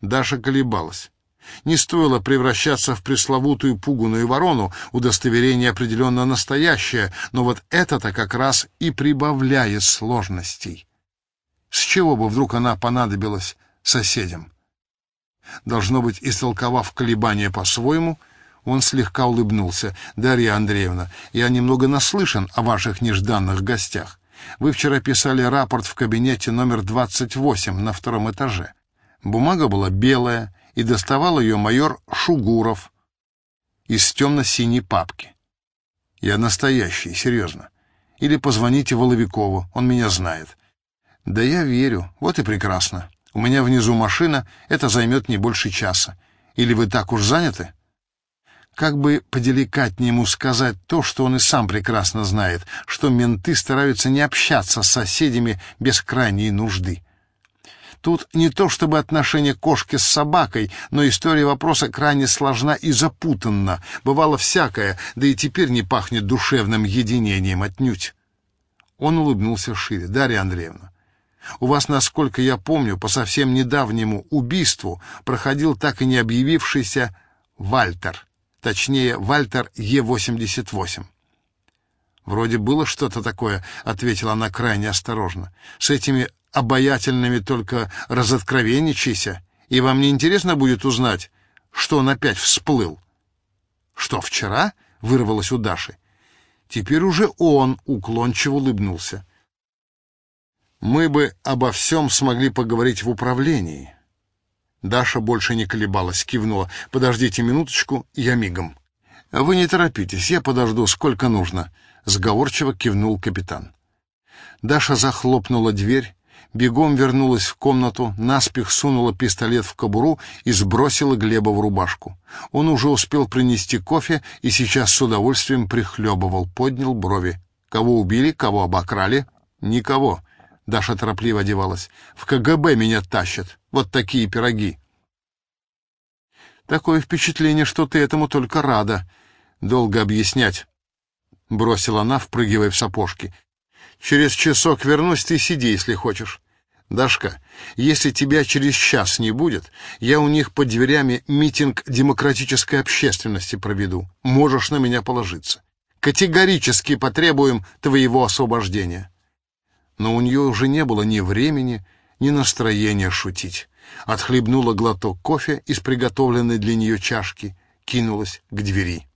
Даша колебалась. Не стоило превращаться в пресловутую пуганую ворону, удостоверение определенно настоящее, но вот это-то как раз и прибавляет сложностей. С чего бы вдруг она понадобилась соседям? Должно быть, истолковав колебания по-своему, он слегка улыбнулся. «Дарья Андреевна, я немного наслышан о ваших нежданных гостях. Вы вчера писали рапорт в кабинете номер 28 на втором этаже. Бумага была белая, и доставал ее майор Шугуров из темно-синей папки. Я настоящий, серьезно. Или позвоните Воловикову, он меня знает. Да я верю, вот и прекрасно. У меня внизу машина, это займет не больше часа. Или вы так уж заняты? Как бы поделикатнее ему сказать то, что он и сам прекрасно знает, что менты стараются не общаться с соседями без крайней нужды. Тут не то чтобы отношение кошки с собакой, но история вопроса крайне сложна и запутанна. Бывало всякое, да и теперь не пахнет душевным единением отнюдь. Он улыбнулся шире. «Дарья Андреевна, у вас, насколько я помню, по совсем недавнему убийству проходил так и не объявившийся Вальтер, точнее, Вальтер Е-88». «Вроде было что-то такое», — ответила она крайне осторожно. «С этими обаятельными только разоткровенничайся, и вам не интересно будет узнать, что он опять всплыл. Что, вчера? — вырвалось у Даши. Теперь уже он уклончиво улыбнулся. Мы бы обо всем смогли поговорить в управлении. Даша больше не колебалась, кивнула. «Подождите минуточку, я мигом». «Вы не торопитесь, я подожду, сколько нужно», — сговорчиво кивнул капитан. Даша захлопнула дверь, бегом вернулась в комнату, наспех сунула пистолет в кобуру и сбросила Глеба в рубашку. Он уже успел принести кофе и сейчас с удовольствием прихлебывал, поднял брови. Кого убили, кого обокрали? Никого. Даша торопливо одевалась. В КГБ меня тащат. Вот такие пироги. Такое впечатление, что ты этому только рада. Долго объяснять. Бросила она, впрыгивая в сапожки. Через часок вернусь, ты сиди, если хочешь. Дашка, если тебя через час не будет, я у них под дверями митинг демократической общественности проведу. Можешь на меня положиться. Категорически потребуем твоего освобождения. Но у нее уже не было ни времени, ни настроения шутить. Отхлебнула глоток кофе из приготовленной для нее чашки, кинулась к двери.